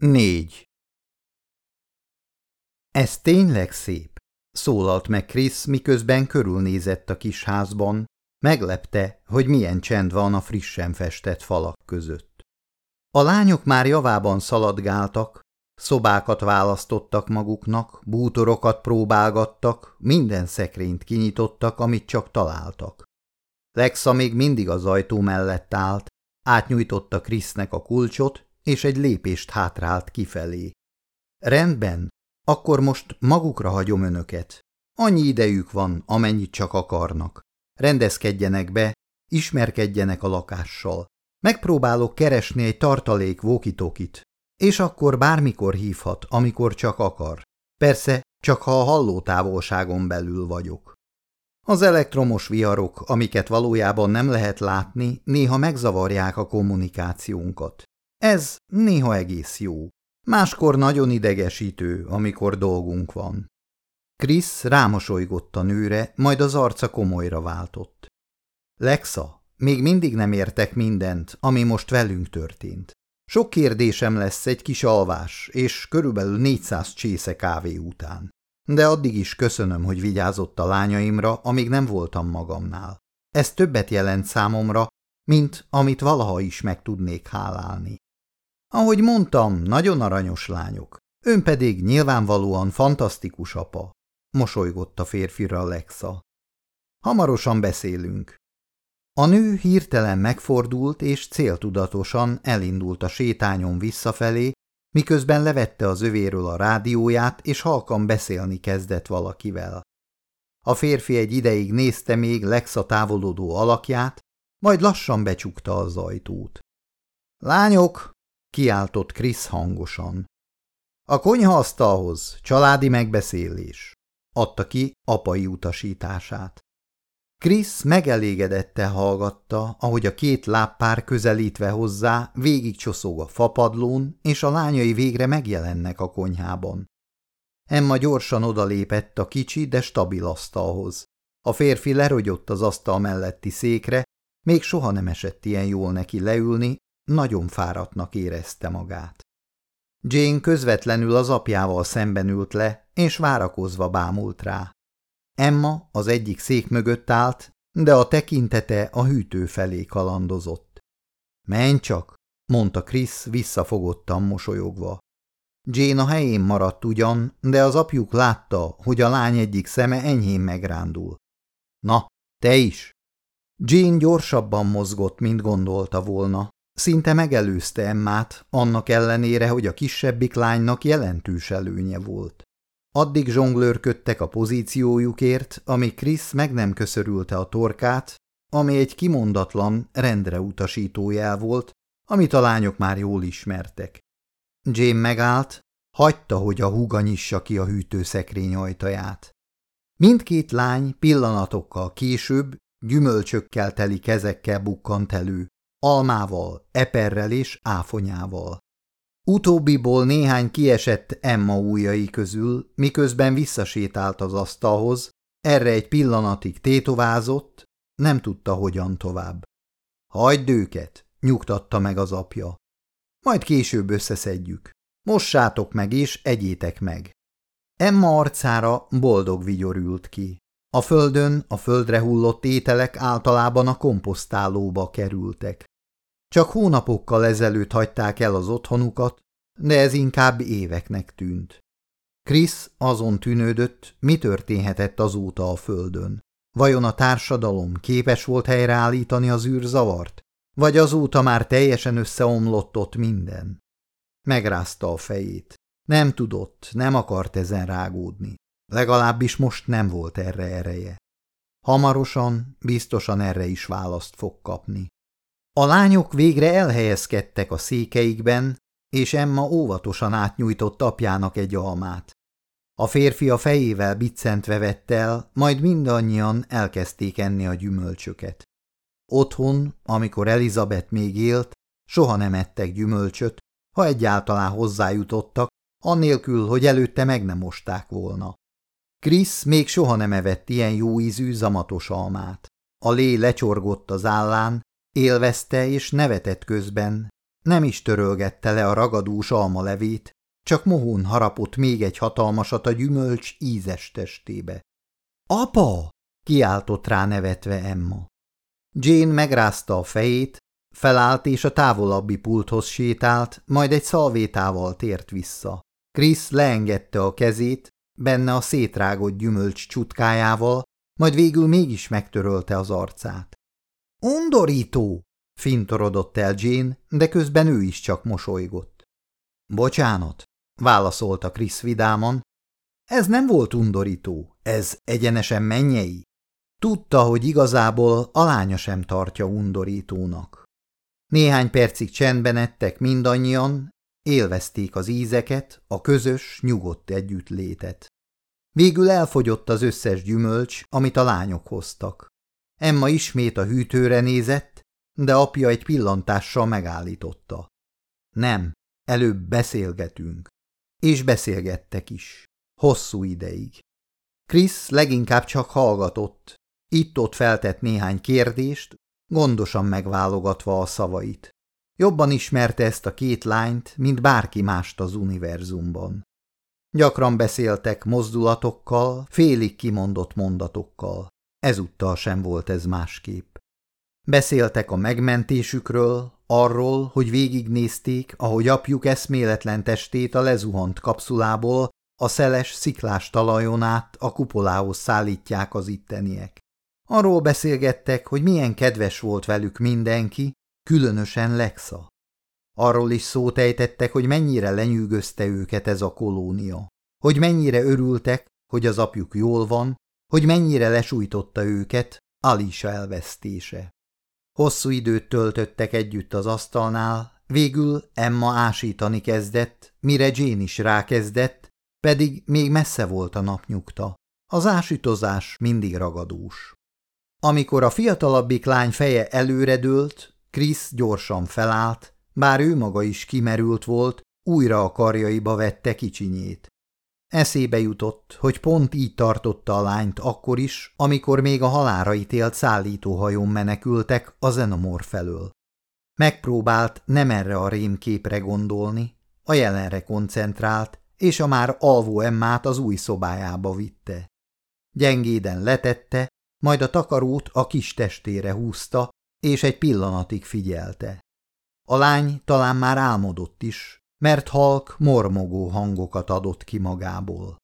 4. Ez tényleg szép, szólalt meg Krisz, miközben körülnézett a kis házban, meglepte, hogy milyen csend van a frissen festett falak között. A lányok már javában szaladgáltak, szobákat választottak maguknak, bútorokat próbálgattak, minden szekrényt kinyitottak, amit csak találtak. Lexa még mindig az ajtó mellett állt, átnyújtotta Krisznek a kulcsot, és egy lépést hátrált kifelé. Rendben, akkor most magukra hagyom önöket. Annyi idejük van, amennyit csak akarnak. Rendezkedjenek be, ismerkedjenek a lakással. Megpróbálok keresni egy tartalék vókitokit, és akkor bármikor hívhat, amikor csak akar. Persze, csak ha a hallótávolságon belül vagyok. Az elektromos viharok, amiket valójában nem lehet látni, néha megzavarják a kommunikációnkat. Ez néha egész jó. Máskor nagyon idegesítő, amikor dolgunk van. Krisz rámosolygott a nőre, majd az arca komolyra váltott. Lexa, még mindig nem értek mindent, ami most velünk történt. Sok kérdésem lesz egy kis alvás, és körülbelül 400 csésze kávé után. De addig is köszönöm, hogy vigyázott a lányaimra, amíg nem voltam magamnál. Ez többet jelent számomra, mint amit valaha is meg tudnék hálálni. Ahogy mondtam, nagyon aranyos lányok. Ön pedig nyilvánvalóan fantasztikus apa, mosolygott a férfira Lexa. Hamarosan beszélünk. A nő hirtelen megfordult és céltudatosan elindult a sétányon visszafelé, miközben levette az övéről a rádióját, és halkan beszélni kezdett valakivel. A férfi egy ideig nézte még Lexa távolodó alakját, majd lassan becsukta az ajtót. – Lányok! – kiáltott Krisz hangosan. – A konyhaasztalhoz, családi megbeszélés! – adta ki apai utasítását. Krisz megelégedette hallgatta, ahogy a két lábpár közelítve hozzá végigcsoszog a fapadlón, és a lányai végre megjelennek a konyhában. Emma gyorsan odalépett a kicsi, de stabil asztalhoz. A férfi lerogyott az asztal melletti székre, még soha nem esett ilyen jól neki leülni, nagyon fáradtnak érezte magát. Jane közvetlenül az apjával szemben ült le, és várakozva bámult rá. Emma az egyik szék mögött állt, de a tekintete a hűtő felé kalandozott. Menj csak, mondta Krisz visszafogottan mosolyogva. Jane a helyén maradt ugyan, de az apjuk látta, hogy a lány egyik szeme enyhén megrándul. Na, te is! Jane gyorsabban mozgott, mint gondolta volna. Szinte megelőzte Emmát, annak ellenére, hogy a kisebbik lánynak jelentős előnye volt. Addig zsonglőrködtek a pozíciójukért, amíg Krisz meg nem köszörülte a torkát, ami egy kimondatlan, rendre utasító jel volt, amit a lányok már jól ismertek. Jane megállt, hagyta, hogy a húga nyissa ki a hűtőszekrény ajtaját. Mindkét lány pillanatokkal később gyümölcsökkel teli kezekkel bukkant elő, almával, eperrel és áfonyával. Utóbbiból néhány kiesett Emma ujjai közül, miközben visszasétált az asztalhoz, erre egy pillanatig tétovázott, nem tudta hogyan tovább. Hagyd őket, nyugtatta meg az apja. Majd később összeszedjük. Mossátok meg és egyétek meg. Emma arcára boldog vigyor ült ki. A földön a földre hullott ételek általában a komposztálóba kerültek. Csak hónapokkal ezelőtt hagyták el az otthonukat, de ez inkább éveknek tűnt. Krisz azon tűnődött, mi történhetett azóta a földön. Vajon a társadalom képes volt helyreállítani az űrzavart? Vagy azóta már teljesen összeomlott ott minden? Megrázta a fejét. Nem tudott, nem akart ezen rágódni. Legalábbis most nem volt erre ereje. Hamarosan, biztosan erre is választ fog kapni. A lányok végre elhelyezkedtek a székeikben, és Emma óvatosan átnyújtott apjának egy almát. A férfi a fejével biccentve vett el, majd mindannyian elkezdték enni a gyümölcsöket. Otthon, amikor Elizabeth még élt, soha nem ettek gyümölcsöt, ha egyáltalán hozzájutottak, annélkül, hogy előtte meg nem mosták volna. Krisz még soha nem evett ilyen jó ízű zamatos almát. A lé lecsorgott az állán, élvezte és nevetett közben, nem is törölgette le a ragadós almalevét, csak mohón harapott még egy hatalmasat a gyümölcs ízes testébe. – Apa! – kiáltott rá nevetve Emma. Jane megrázta a fejét, felállt és a távolabbi pulthoz sétált, majd egy szalvétával tért vissza. Krisz leengedte a kezét, benne a szétrágott gyümölcs csutkájával, majd végül mégis megtörölte az arcát. – Undorító! – fintorodott el Jane, de közben ő is csak mosolygott. – Bocsánat – válaszolta Krisz vidáman. – Ez nem volt undorító, ez egyenesen mennyei. Tudta, hogy igazából a lánya sem tartja undorítónak. Néhány percig csendben ettek mindannyian, élvezték az ízeket, a közös, nyugodt együttlétet. Végül elfogyott az összes gyümölcs, amit a lányok hoztak. Emma ismét a hűtőre nézett, de apja egy pillantással megállította. Nem, előbb beszélgetünk. És beszélgettek is. Hosszú ideig. Krisz leginkább csak hallgatott, itt-ott feltett néhány kérdést, gondosan megválogatva a szavait. Jobban ismerte ezt a két lányt, mint bárki mást az univerzumban. Gyakran beszéltek mozdulatokkal, félig kimondott mondatokkal. Ezúttal sem volt ez másképp. Beszéltek a megmentésükről, arról, hogy végignézték, ahogy apjuk eszméletlen testét a lezuhant kapszulából a szeles, sziklás talajon át a kupolához szállítják az itteniek. Arról beszélgettek, hogy milyen kedves volt velük mindenki, különösen Lexa. Arról is szót ejtettek, hogy mennyire lenyűgözte őket ez a kolónia, hogy mennyire örültek, hogy az apjuk jól van, hogy mennyire lesújtotta őket Alisa elvesztése. Hosszú időt töltöttek együtt az asztalnál, végül Emma ásítani kezdett, mire Jane is rákezdett, pedig még messze volt a napnyugta. Az ásítozás mindig ragadós. Amikor a fiatalabbik lány feje előredőlt, Krisz gyorsan felállt, bár ő maga is kimerült volt, újra a karjaiba vette kicsinyét. Eszébe jutott, hogy pont így tartotta a lányt akkor is, amikor még a halára ítélt szállítóhajón menekültek a Zenomor felől. Megpróbált nem erre a rémképre gondolni, a jelenre koncentrált, és a már alvó Emmát az új szobájába vitte. Gyengéden letette, majd a takarót a kis testére húzta, és egy pillanatig figyelte. A lány talán már álmodott is, mert halk, mormogó hangokat adott ki magából.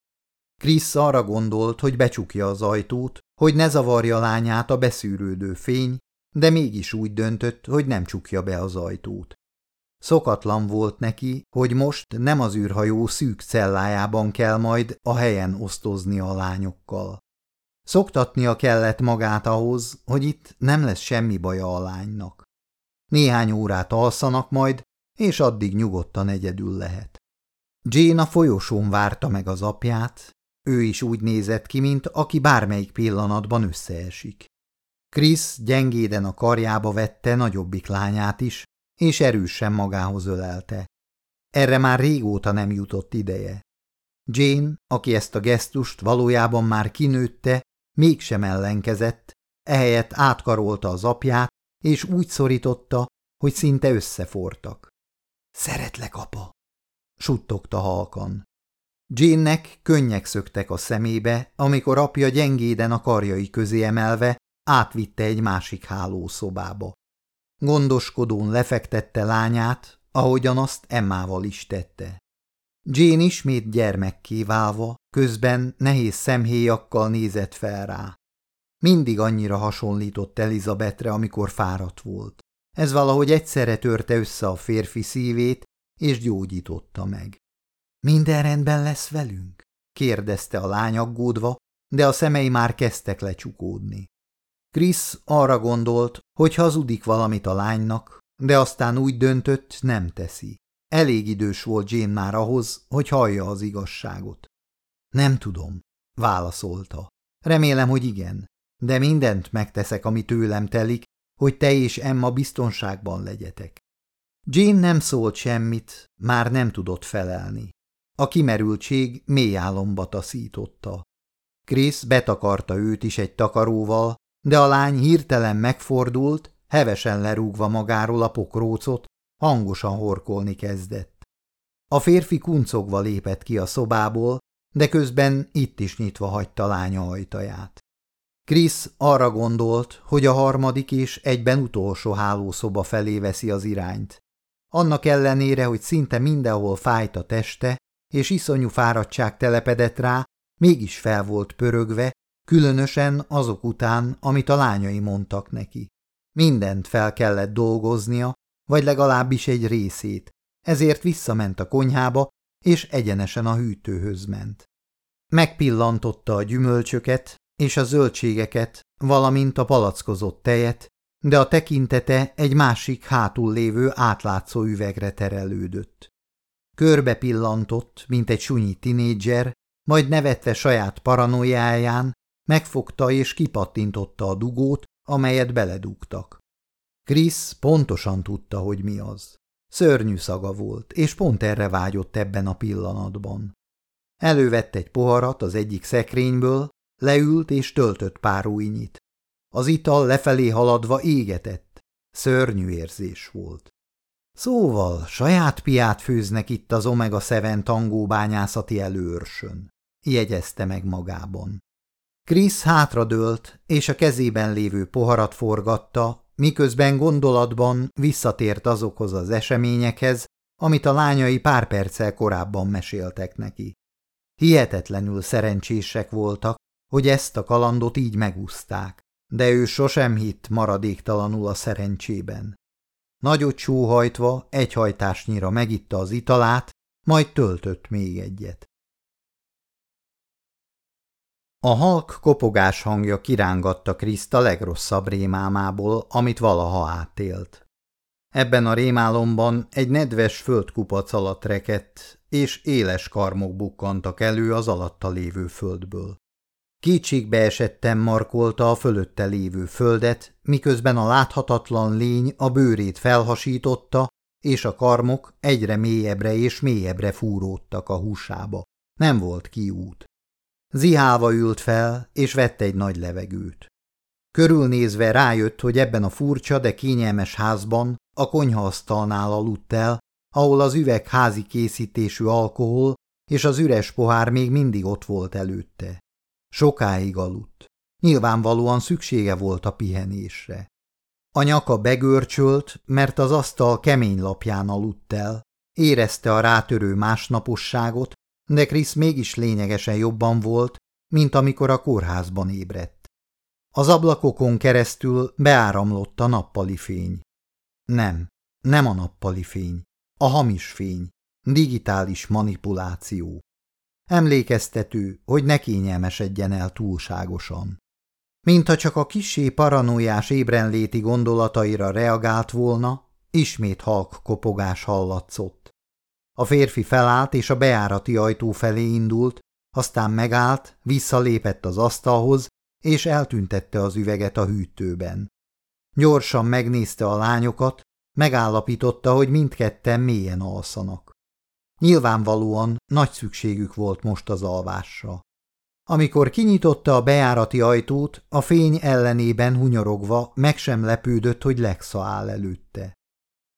Krisz arra gondolt, hogy becsukja az ajtót, hogy ne zavarja lányát a beszűrődő fény, de mégis úgy döntött, hogy nem csukja be az ajtót. Szokatlan volt neki, hogy most nem az űrhajó szűk cellájában kell majd a helyen osztozni a lányokkal. Szoktatnia kellett magát ahhoz, hogy itt nem lesz semmi baja a lánynak. Néhány órát alszanak majd, és addig nyugodtan egyedül lehet. Jane a folyosón várta meg az apját, ő is úgy nézett ki, mint aki bármelyik pillanatban összeesik. Krisz gyengéden a karjába vette nagyobbik lányát is, és erősen magához ölelte. Erre már régóta nem jutott ideje. Jane, aki ezt a gesztust valójában már kinőtte, mégsem ellenkezett, ehelyett átkarolta az apját, és úgy szorította, hogy szinte összefortak. Szeretlek, apa! suttogta halkan. Jane-nek könnyek szöktek a szemébe, amikor apja gyengéden a karjai közé emelve átvitte egy másik hálószobába. Gondoskodón lefektette lányát, ahogyan azt Emmával is tette. Jane ismét gyermekké válva, közben nehéz szemhéjakkal nézett fel rá. Mindig annyira hasonlított Elizabetre, amikor fáradt volt. Ez valahogy egyszerre törte össze a férfi szívét, és gyógyította meg. – Minden rendben lesz velünk? – kérdezte a lány aggódva, de a szemei már kezdtek lecsukódni. Krisz arra gondolt, hogy hazudik valamit a lánynak, de aztán úgy döntött, nem teszi. Elég idős volt Jane már ahhoz, hogy hallja az igazságot. Nem tudom, válaszolta. Remélem, hogy igen, de mindent megteszek, ami tőlem telik, hogy te és Emma biztonságban legyetek. Jane nem szólt semmit, már nem tudott felelni. A kimerültség mély álomba taszította. Krisz betakarta őt is egy takaróval, de a lány hirtelen megfordult, hevesen lerúgva magáról a pokrócot, hangosan horkolni kezdett. A férfi kuncogva lépett ki a szobából, de közben itt is nyitva hagyta lánya ajtaját. Krisz arra gondolt, hogy a harmadik és egyben utolsó hálószoba felé veszi az irányt. Annak ellenére, hogy szinte mindenhol fájt a teste, és iszonyú fáradtság telepedett rá, mégis fel volt pörögve, különösen azok után, amit a lányai mondtak neki. Mindent fel kellett dolgoznia, vagy legalábbis egy részét, ezért visszament a konyhába, és egyenesen a hűtőhöz ment. Megpillantotta a gyümölcsöket és a zöldségeket, valamint a palackozott tejet, de a tekintete egy másik hátul lévő átlátszó üvegre terelődött. Körbe pillantott, mint egy sunyi tinédzser, majd nevetve saját paranoiáján, megfogta és kipattintotta a dugót, amelyet beledugtak. Krisz pontosan tudta, hogy mi az. Szörnyű szaga volt, és pont erre vágyott ebben a pillanatban. Elővett egy poharat az egyik szekrényből, leült és töltött pár újnyit. Az ital lefelé haladva égetett. Szörnyű érzés volt. Szóval saját piát főznek itt az Omega 7 tangó bányászati előörsön, jegyezte meg magában. Krisz hátradőlt, és a kezében lévő poharat forgatta, miközben gondolatban visszatért azokhoz az eseményekhez, amit a lányai pár perccel korábban meséltek neki. Hihetetlenül szerencsések voltak, hogy ezt a kalandot így megúzták, de ő sosem hitt maradéktalanul a szerencsében. Nagyot sóhajtva egy hajtásnyira megitta az italát, majd töltött még egyet. A halk kopogás hangja kirángatta Kriszt a legrosszabb rémámából, amit valaha átélt. Ebben a rémálomban egy nedves földkupac alatt rekett, és éles karmok bukkantak elő az alatta lévő földből. Kétségbe esettem markolta a fölötte lévő földet, miközben a láthatatlan lény a bőrét felhasította, és a karmok egyre mélyebbre és mélyebbre fúródtak a húsába. Nem volt kiút. Zihálva ült fel, és vett egy nagy levegőt. Körülnézve rájött, hogy ebben a furcsa, de kényelmes házban a konyhaasztalnál aludt el, ahol az üveg házi készítésű alkohol és az üres pohár még mindig ott volt előtte. Sokáig aludt. Nyilvánvalóan szüksége volt a pihenésre. A nyaka begörcsölt, mert az asztal kemény lapján aludt el, érezte a rátörő másnaposságot, de Krisz mégis lényegesen jobban volt, mint amikor a kórházban ébredt. Az ablakokon keresztül beáramlott a nappali fény. Nem, nem a nappali fény, a hamis fény, digitális manipuláció. Emlékeztető, hogy ne kényelmesedjen el túlságosan. Mintha csak a kisé paranoiás ébrenléti gondolataira reagált volna, ismét halk kopogás hallatszott. A férfi felállt és a beárati ajtó felé indult, aztán megállt, visszalépett az asztalhoz, és eltüntette az üveget a hűtőben. Gyorsan megnézte a lányokat, megállapította, hogy mindketten mélyen alszanak. Nyilvánvalóan nagy szükségük volt most az alvásra. Amikor kinyitotta a bejárati ajtót, a fény ellenében hunyorogva meg sem lepődött, hogy Lexa áll előtte.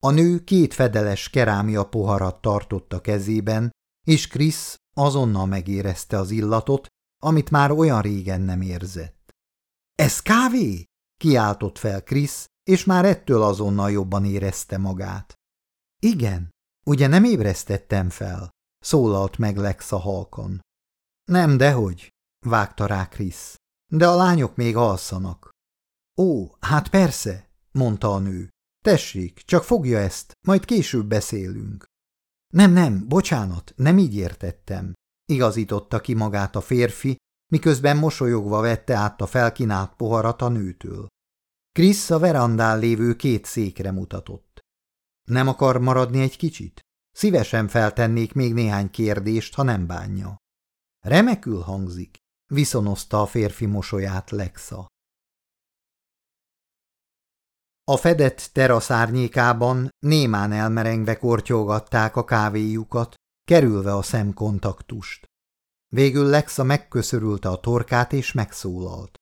A nő két fedeles kerámia poharat tartott a kezében, és Krisz azonnal megérezte az illatot, amit már olyan régen nem érzett. – Ez kávé? – kiáltott fel Krisz, és már ettől azonnal jobban érezte magát. – Igen, ugye nem ébresztettem fel? – szólalt meg Lexa halkan. – Nem, dehogy – vágta rá Krisz. – De a lányok még alszanak. – Ó, hát persze – mondta a nő. Tessék, csak fogja ezt, majd később beszélünk. Nem, nem, bocsánat, nem így értettem, igazította ki magát a férfi, miközben mosolyogva vette át a felkínált poharat a nőtől. Krisz a verandán lévő két székre mutatott. Nem akar maradni egy kicsit? Szívesen feltennék még néhány kérdést, ha nem bánja. Remekül hangzik, viszonozta a férfi mosolyát Lexa. A fedett terasz árnyékában némán elmerengve kortyolgatták a kávéjukat, kerülve a szemkontaktust. Végül Lexa megköszörülte a torkát és megszólalt.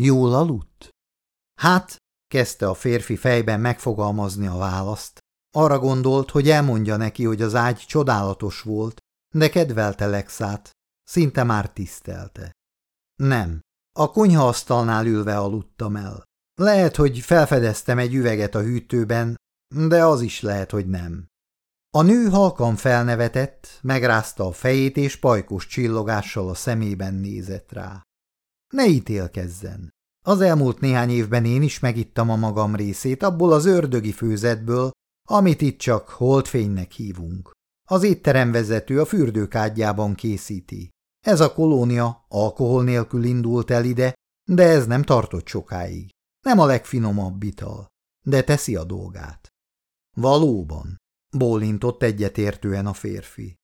Jól aludt? Hát, kezdte a férfi fejben megfogalmazni a választ, Arra gondolt, hogy elmondja neki, hogy az ágy csodálatos volt, de kedvelte Lexát, szinte már tisztelte. Nem, a konyhaasztalnál ülve aludtam el. Lehet, hogy felfedeztem egy üveget a hűtőben, de az is lehet, hogy nem. A nő halkan felnevetett, megrázta a fejét, és pajkos csillogással a szemében nézett rá. Ne ítélkezzen. Az elmúlt néhány évben én is megittam a magam részét abból az ördögi főzetből, amit itt csak holdfénynek hívunk. Az étteremvezető a fürdőkádjában készíti. Ez a kolónia alkohol nélkül indult el ide, de ez nem tartott sokáig. Nem a legfinomabb ital, de teszi a dolgát. Valóban, bólintott egyetértően a férfi.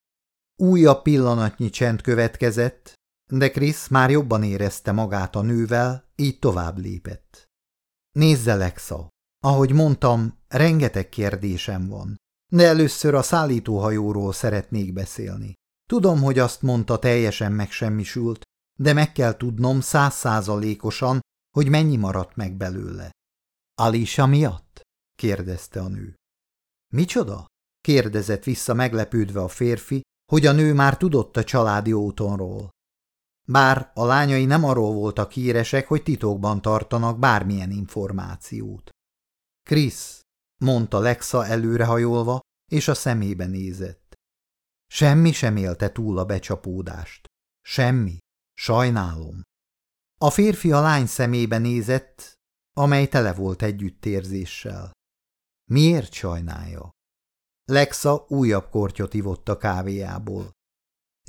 Újabb pillanatnyi csend következett, de Krisz már jobban érezte magát a nővel, így tovább lépett. Nézze, Lexa, ahogy mondtam, rengeteg kérdésem van, de először a szállítóhajóról szeretnék beszélni. Tudom, hogy azt mondta, teljesen megsemmisült, de meg kell tudnom százszázalékosan, hogy mennyi maradt meg belőle. Alisa miatt? kérdezte a nő. Micsoda? kérdezett vissza meglepődve a férfi, hogy a nő már tudott a családi útonról. Bár a lányai nem arról voltak híresek, hogy titokban tartanak bármilyen információt. Krisz, mondta Lexa előrehajolva, és a szemébe nézett. Semmi sem élte túl a becsapódást. Semmi. Sajnálom. A férfi a lány szemébe nézett, amely tele volt együttérzéssel. Miért sajnálja? Lexa újabb kortyot ivott a kávéjából.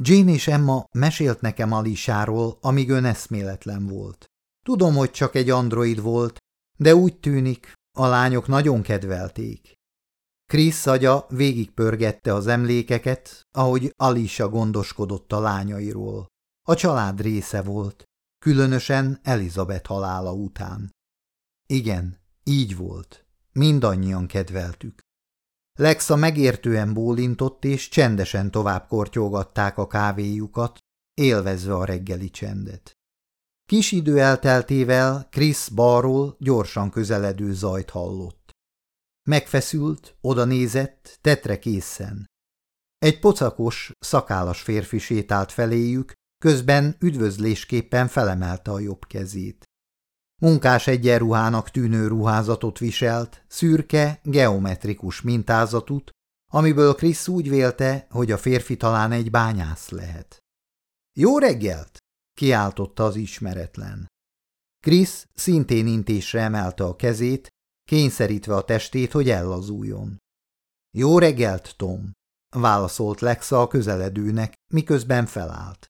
Jane és Emma mesélt nekem Alisáról, amíg ön eszméletlen volt. Tudom, hogy csak egy android volt, de úgy tűnik, a lányok nagyon kedvelték. Krisz agya végigpörgette az emlékeket, ahogy Alisa gondoskodott a lányairól. A család része volt, különösen Elizabeth halála után. Igen, így volt. Mindannyian kedveltük. Lexa megértően bólintott, és csendesen tovább kortyolgatták a kávéjukat, élvezve a reggeli csendet. Kis idő elteltével Krisz balról gyorsan közeledő zajt hallott. Megfeszült, oda nézett, tetre készen. Egy pocakos, szakállas férfi sétált feléjük, közben üdvözlésképpen felemelte a jobb kezét. Munkás egyenruhának tűnő ruházatot viselt, szürke, geometrikus mintázatút, amiből Krisz úgy vélte, hogy a férfi talán egy bányász lehet. – Jó reggelt! – kiáltotta az ismeretlen. Krisz szintén intésre emelte a kezét, kényszerítve a testét, hogy ellazuljon. – Jó reggelt, Tom! – válaszolt Lexa a közeledőnek, miközben felállt.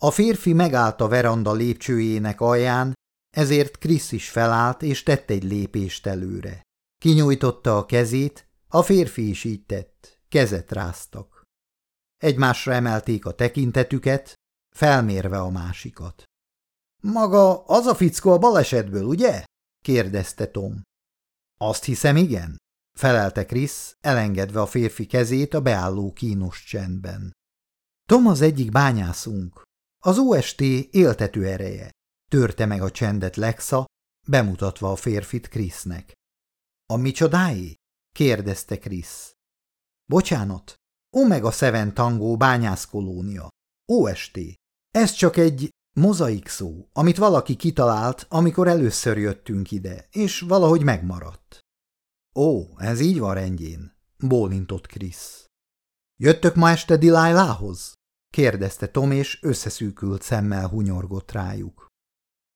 A férfi megállt a veranda lépcsőjének alján, ezért Krisz is felállt és tett egy lépést előre. Kinyújtotta a kezét, a férfi is így tett, kezet ráztak. Egymásra emelték a tekintetüket, felmérve a másikat. – Maga az a fickó a balesetből, ugye? – kérdezte Tom. – Azt hiszem, igen – felelte Krisz, elengedve a férfi kezét a beálló kínos csendben. Tom az egyik bányászunk. Az OST éltető ereje. Törte meg a csendet Lexa, bemutatva a férfit Krisznek. – A micsodái? – kérdezte Krisz. – Bocsánat, Omega Seven Tango bányászkolónia. OST. Ez csak egy mozaik szó, amit valaki kitalált, amikor először jöttünk ide, és valahogy megmaradt. Ó, ez így van rendjén, bólintott Krisz. Jöttök ma este Delilához? kérdezte Tom, és összeszűkült szemmel hunyorgott rájuk.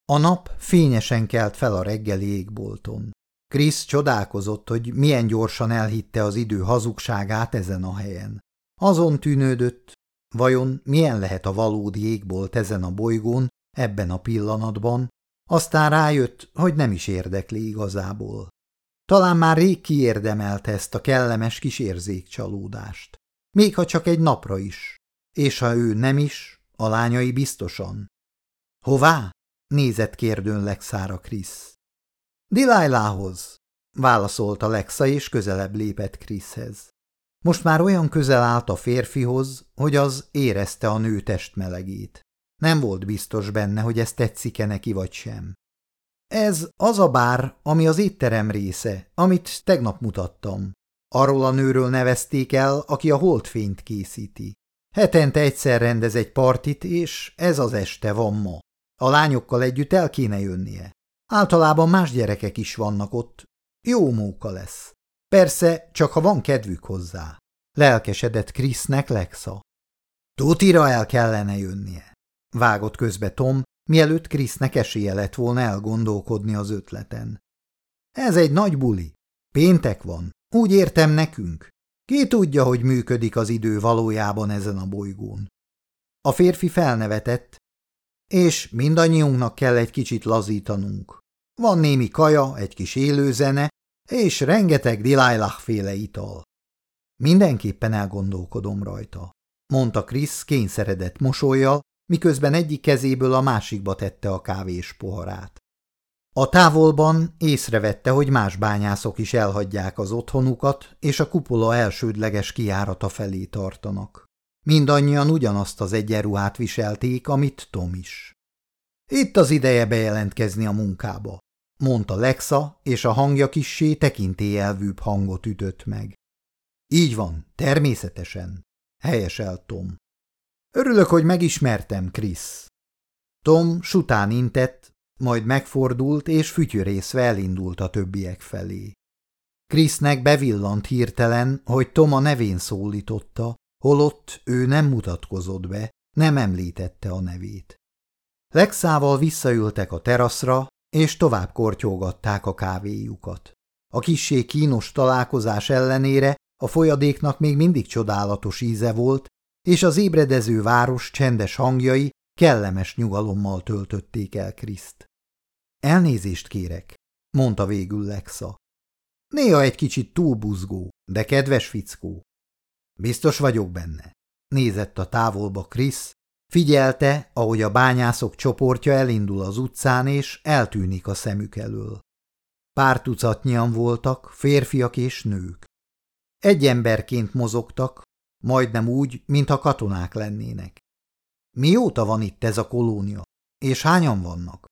A nap fényesen kelt fel a reggeli égbolton. Krisz csodálkozott, hogy milyen gyorsan elhitte az idő hazugságát ezen a helyen. Azon tűnődött, vajon milyen lehet a valódi égbolt ezen a bolygón, ebben a pillanatban, aztán rájött, hogy nem is érdekli igazából. Talán már rég kiérdemelte ezt a kellemes kis érzékcsalódást. Még ha csak egy napra is. És ha ő nem is, a lányai biztosan. Hová? nézett kérdőn Lexára Krisz. Dilájlához, válaszolta Lexa, és közelebb lépett Kriszhez. Most már olyan közel állt a férfihoz, hogy az érezte a nő testmelegét. Nem volt biztos benne, hogy ez tetszik-e neki vagy sem. Ez az a bár, ami az étterem része, amit tegnap mutattam. Arról a nőről nevezték el, aki a holdfényt készíti. Hetente egyszer rendez egy partit, és ez az este van ma. A lányokkal együtt el kéne jönnie. Általában más gyerekek is vannak ott. Jó móka lesz. Persze, csak ha van kedvük hozzá. Lelkesedett Krisznek Lexa. Tutira el kellene jönnie. Vágott közbe Tom, mielőtt Krisznek esélye lett volna elgondolkodni az ötleten. Ez egy nagy buli. Péntek van. Úgy értem nekünk. Ki tudja, hogy működik az idő valójában ezen a bolygón. A férfi felnevetett, és mindannyiunknak kell egy kicsit lazítanunk. Van némi kaja, egy kis élőzene, és rengeteg Delilah féle ital. Mindenképpen elgondolkodom rajta, mondta Krisz kényszeredett mosolyjal, miközben egyik kezéből a másikba tette a kávés poharát. A távolban észrevette, hogy más bányászok is elhagyják az otthonukat, és a kupola elsődleges kiárata felé tartanak. Mindannyian ugyanazt az egyenruhát viselték, amit Tom is. Itt az ideje bejelentkezni a munkába, mondta Lexa, és a hangja kissé tekintélyelvűbb hangot ütött meg. Így van, természetesen, helyeselt Tom. Örülök, hogy megismertem, Krisz. Tom sután intett, majd megfordult, és fütyörészve elindult a többiek felé. Krisznek bevillant hirtelen, hogy Tom a nevén szólította, holott ő nem mutatkozott be, nem említette a nevét. Lexával visszaültek a teraszra, és tovább kortyolgatták a kávéjukat. A kissé kínos találkozás ellenére a folyadéknak még mindig csodálatos íze volt, és az ébredező város csendes hangjai kellemes nyugalommal töltötték el Kriszt. Elnézést kérek, mondta végül Lexa. Néha egy kicsit túl buzgó, de kedves fickó. Biztos vagyok benne. Nézett a távolba Krisz, figyelte, ahogy a bányászok csoportja elindul az utcán, és eltűnik a szemük elől. Pár tucatnyian voltak, férfiak és nők. Egy emberként mozogtak, majdnem úgy, mintha katonák lennének. Mióta van itt ez a kolónia, és hányan vannak?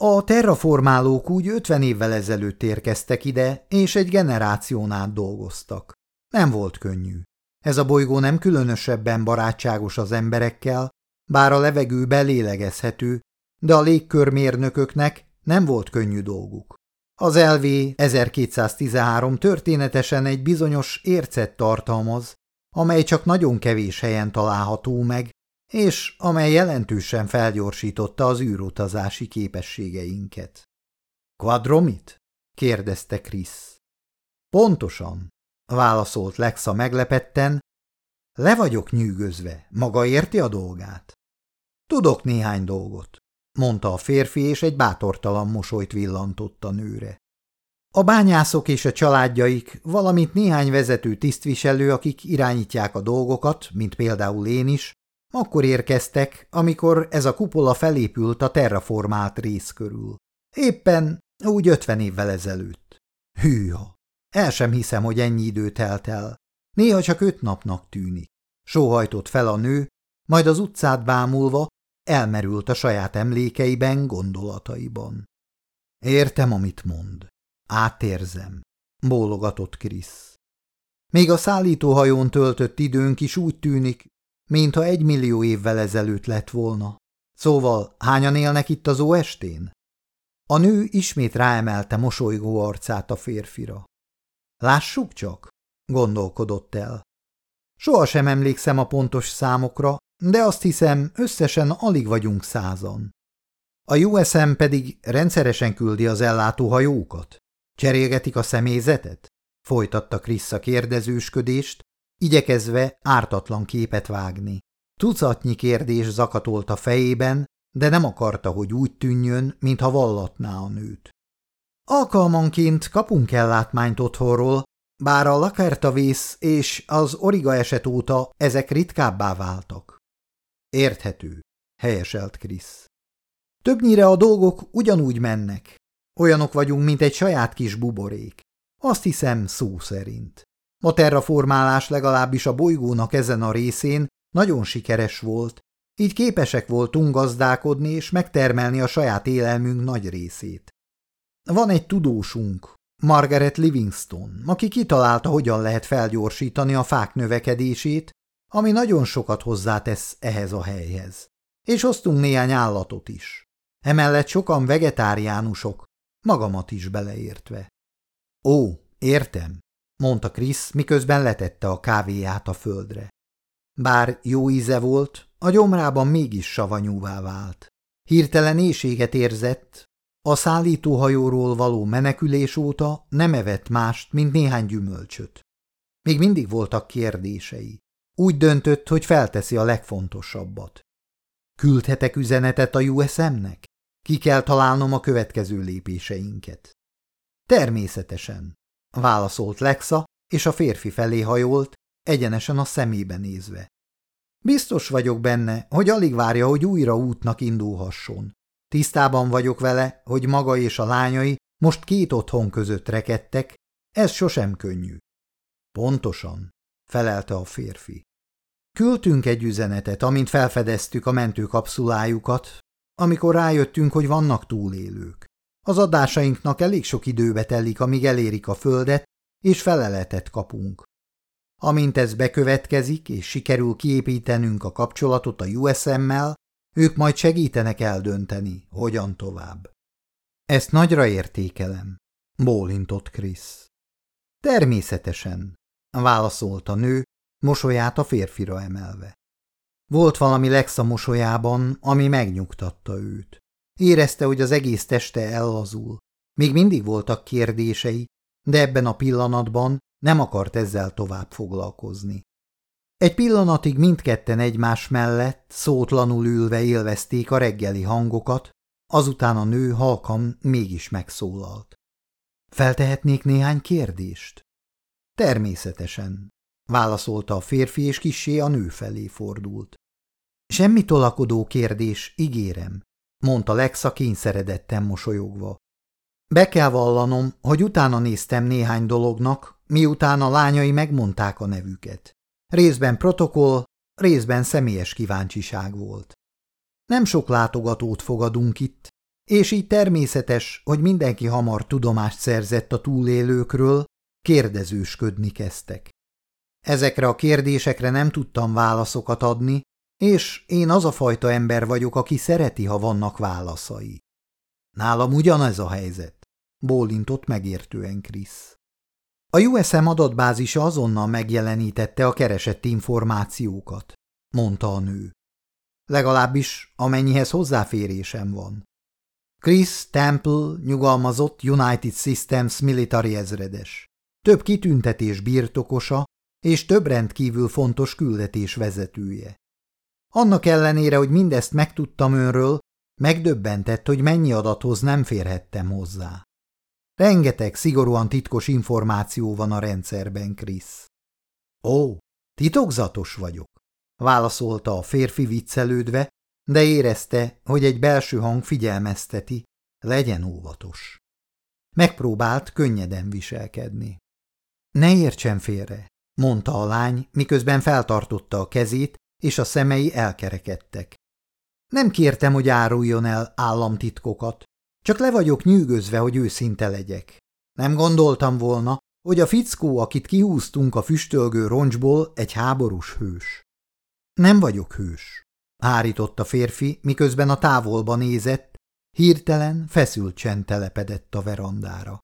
A terraformálók úgy ötven évvel ezelőtt érkeztek ide, és egy generáción át dolgoztak. Nem volt könnyű. Ez a bolygó nem különösebben barátságos az emberekkel, bár a levegő belélegezhető, de a légkörmérnököknek nem volt könnyű dolguk. Az LV 1213 történetesen egy bizonyos ércet tartalmaz, amely csak nagyon kevés helyen található meg, és amely jelentősen felgyorsította az űrutazási képességeinket. Quadromit? kérdezte Krisz. Pontosan, válaszolt Lexa meglepetten, le vagyok nyűgözve, maga érti a dolgát? Tudok néhány dolgot, mondta a férfi, és egy bátortalan mosolyt villantott a nőre. A bányászok és a családjaik, valamint néhány vezető tisztviselő, akik irányítják a dolgokat, mint például én is, akkor érkeztek, amikor ez a kupola felépült a terraformált rész körül. Éppen úgy ötven évvel ezelőtt. Hűha! El sem hiszem, hogy ennyi idő telt el. Néha csak öt napnak tűnik. Sóhajtott fel a nő, majd az utcát bámulva elmerült a saját emlékeiben, gondolataiban. Értem, amit mond. Átérzem, bólogatott Krisz. Még a szállítóhajón töltött időnk is úgy tűnik, mintha egy millió évvel ezelőtt lett volna. Szóval hányan élnek itt az óestén? A nő ismét ráemelte mosolygó arcát a férfira. Lássuk csak, gondolkodott el. Soha sem emlékszem a pontos számokra, de azt hiszem, összesen alig vagyunk százan. A USM pedig rendszeresen küldi az ellátóhajókat. Cserélgetik a személyzetet? Folytatta Krisz kérdezősködést, igyekezve ártatlan képet vágni. Tucatnyi kérdés zakatolt a fejében, de nem akarta, hogy úgy tűnjön, mintha vallatná a nőt. Alkalmanként kapunk ellátmányt otthonról, bár a lakertavész és az origa eset óta ezek ritkábbá váltak. Érthető, helyeselt Krisz. Többnyire a dolgok ugyanúgy mennek. Olyanok vagyunk, mint egy saját kis buborék. Azt hiszem szó szerint. A terraformálás legalábbis a bolygónak ezen a részén nagyon sikeres volt, így képesek voltunk gazdálkodni és megtermelni a saját élelmünk nagy részét. Van egy tudósunk, Margaret Livingston, aki kitalálta, hogyan lehet felgyorsítani a fák növekedését, ami nagyon sokat hozzátesz ehhez a helyhez. És hoztunk néhány állatot is. Emellett sokan vegetáriánusok, magamat is beleértve. Ó, értem, mondta Krisz, miközben letette a kávéját a földre. Bár jó íze volt, a gyomrában mégis savanyúvá vált. Hirtelen éjséget érzett, a szállítóhajóról való menekülés óta nem evett mást, mint néhány gyümölcsöt. Még mindig voltak kérdései. Úgy döntött, hogy felteszi a legfontosabbat. Küldhetek üzenetet a USM-nek? Ki kell találnom a következő lépéseinket. Természetesen, válaszolt Lexa, és a férfi felé hajolt, egyenesen a szemébe nézve. Biztos vagyok benne, hogy alig várja, hogy újra útnak indulhasson. Tisztában vagyok vele, hogy maga és a lányai most két otthon között rekedtek, ez sosem könnyű. Pontosan, felelte a férfi. Küldtünk egy üzenetet, amint felfedeztük a mentőkapszulájukat, amikor rájöttünk, hogy vannak túlélők. Az adásainknak elég sok időbe telik, amíg elérik a földet, és feleletet kapunk. Amint ez bekövetkezik, és sikerül kiépítenünk a kapcsolatot a USM-mel, ők majd segítenek eldönteni, hogyan tovább. Ezt nagyra értékelem, bólintott Krisz. Természetesen, válaszolt a nő, mosolyát a férfira emelve. Volt valami Lexa mosolyában, ami megnyugtatta őt. Érezte, hogy az egész teste ellazul. Még mindig voltak kérdései, de ebben a pillanatban nem akart ezzel tovább foglalkozni. Egy pillanatig mindketten egymás mellett szótlanul ülve élvezték a reggeli hangokat, azután a nő halkan mégis megszólalt. Feltehetnék néhány kérdést? Természetesen, válaszolta a férfi, és kissé a nő felé fordult. Semmi tolakodó kérdés, ígérem, mondta Lexa kényszeredetten mosolyogva. Be kell vallanom, hogy utána néztem néhány dolognak, miután a lányai megmondták a nevüket. Részben protokoll, részben személyes kíváncsiság volt. Nem sok látogatót fogadunk itt, és így természetes, hogy mindenki hamar tudomást szerzett a túlélőkről, kérdezősködni kezdtek. Ezekre a kérdésekre nem tudtam válaszokat adni, és én az a fajta ember vagyok, aki szereti, ha vannak válaszai. Nálam ugyanez a helyzet, bólintott megértően Krisz. A USM adatbázisa azonnal megjelenítette a keresett információkat, mondta a nő. Legalábbis amennyihez hozzáférésem van. Chris Temple nyugalmazott United Systems military ezredes. Több kitüntetés birtokosa és több rendkívül fontos küldetés vezetője. Annak ellenére, hogy mindezt megtudtam önről, megdöbbentett, hogy mennyi adathoz nem férhettem hozzá. Rengeteg szigorúan titkos információ van a rendszerben, Krisz. Ó, titokzatos vagyok, válaszolta a férfi viccelődve, de érezte, hogy egy belső hang figyelmezteti, legyen óvatos. Megpróbált könnyeden viselkedni. Ne értsen félre, mondta a lány, miközben feltartotta a kezét, és a szemei elkerekedtek. Nem kértem, hogy áruljon el államtitkokat, csak le vagyok nyűgözve, hogy őszinte legyek. Nem gondoltam volna, hogy a fickó, akit kihúztunk a füstölgő roncsból, egy háborús hős. Nem vagyok hős, hárított a férfi, miközben a távolba nézett, hirtelen feszült csend telepedett a verandára.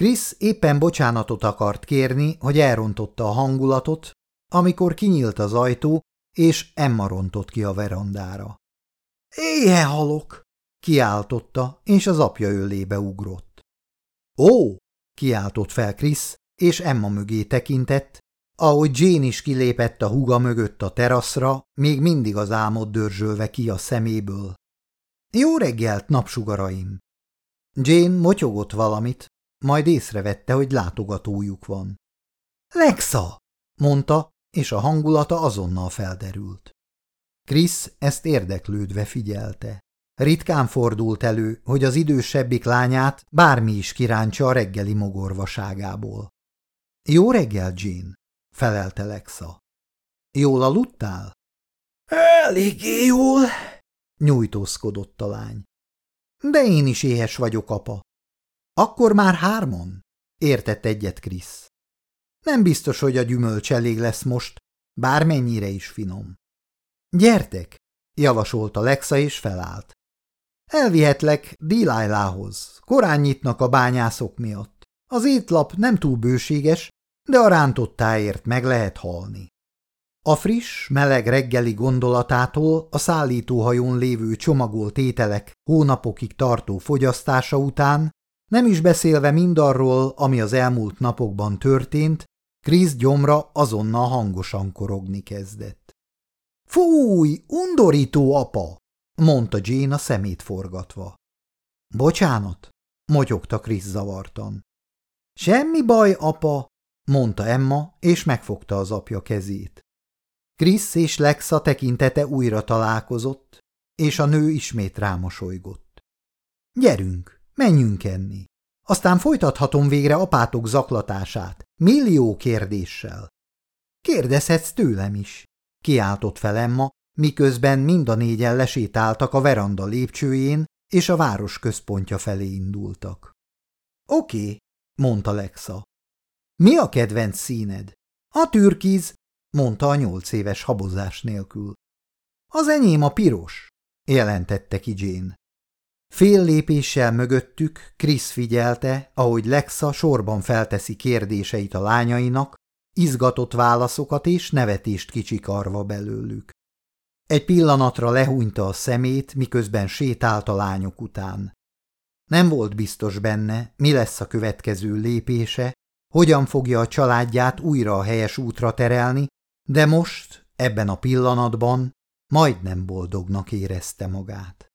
Krisz éppen bocsánatot akart kérni, hogy elrontotta a hangulatot, amikor kinyílt az ajtó, és Emma rontott ki a verandára. – Éhe halok! Kiáltotta, és az apja ölébe ugrott. Ó! Kiáltott fel Krisz, és Emma mögé tekintett, ahogy Jane is kilépett a húga mögött a teraszra, még mindig az álmod dörzsölve ki a szeméből. Jó reggelt, napsugaraim! Jane motyogott valamit, majd észrevette, hogy látogatójuk van. Lexa! mondta, és a hangulata azonnal felderült. Krisz ezt érdeklődve figyelte. Ritkán fordult elő, hogy az idősebbik lányát bármi is kirántsa a reggeli mogorvaságából. Jó reggel, Jean, felelte Lexa. Jól aludtál? Eléggé jól, nyújtózkodott a lány. De én is éhes vagyok, apa. Akkor már hárman? Értett egyet Krisz. Nem biztos, hogy a gyümölcs elég lesz most, bármennyire is finom. Gyertek, javasolta Lexa és felállt. Elvihetlek Dilailához. Korán nyitnak a bányászok miatt. Az étlap nem túl bőséges, de a rántottáért meg lehet halni. A friss, meleg reggeli gondolatától a szállítóhajón lévő csomagolt ételek hónapokig tartó fogyasztása után, nem is beszélve mindarról, ami az elmúlt napokban történt, Krisz gyomra azonnal hangosan korogni kezdett. – Fúj, undorító apa! – mondta Jane a szemét forgatva. – Bocsánat – motyogta Krisz zavartan. – Semmi baj, apa! – mondta Emma, és megfogta az apja kezét. Krisz és Lexa tekintete újra találkozott, és a nő ismét rámosolygott. – Gyerünk, menjünk enni! Aztán folytathatom végre apátok zaklatását, millió kérdéssel. Kérdezhetsz tőlem is, kiáltott fel Emma, miközben mind a négyen lesétáltak a veranda lépcsőjén, és a város központja felé indultak. Oké, mondta Lexa. Mi a kedvenc színed? A türkiz, mondta a nyolc éves habozás nélkül. Az enyém a piros, jelentette ki Jane. Fél lépéssel mögöttük Krisz figyelte, ahogy Lexa sorban felteszi kérdéseit a lányainak, izgatott válaszokat és nevetést kicsikarva belőlük. Egy pillanatra lehúnyta a szemét, miközben sétált a lányok után. Nem volt biztos benne, mi lesz a következő lépése, hogyan fogja a családját újra a helyes útra terelni, de most, ebben a pillanatban majdnem boldognak érezte magát.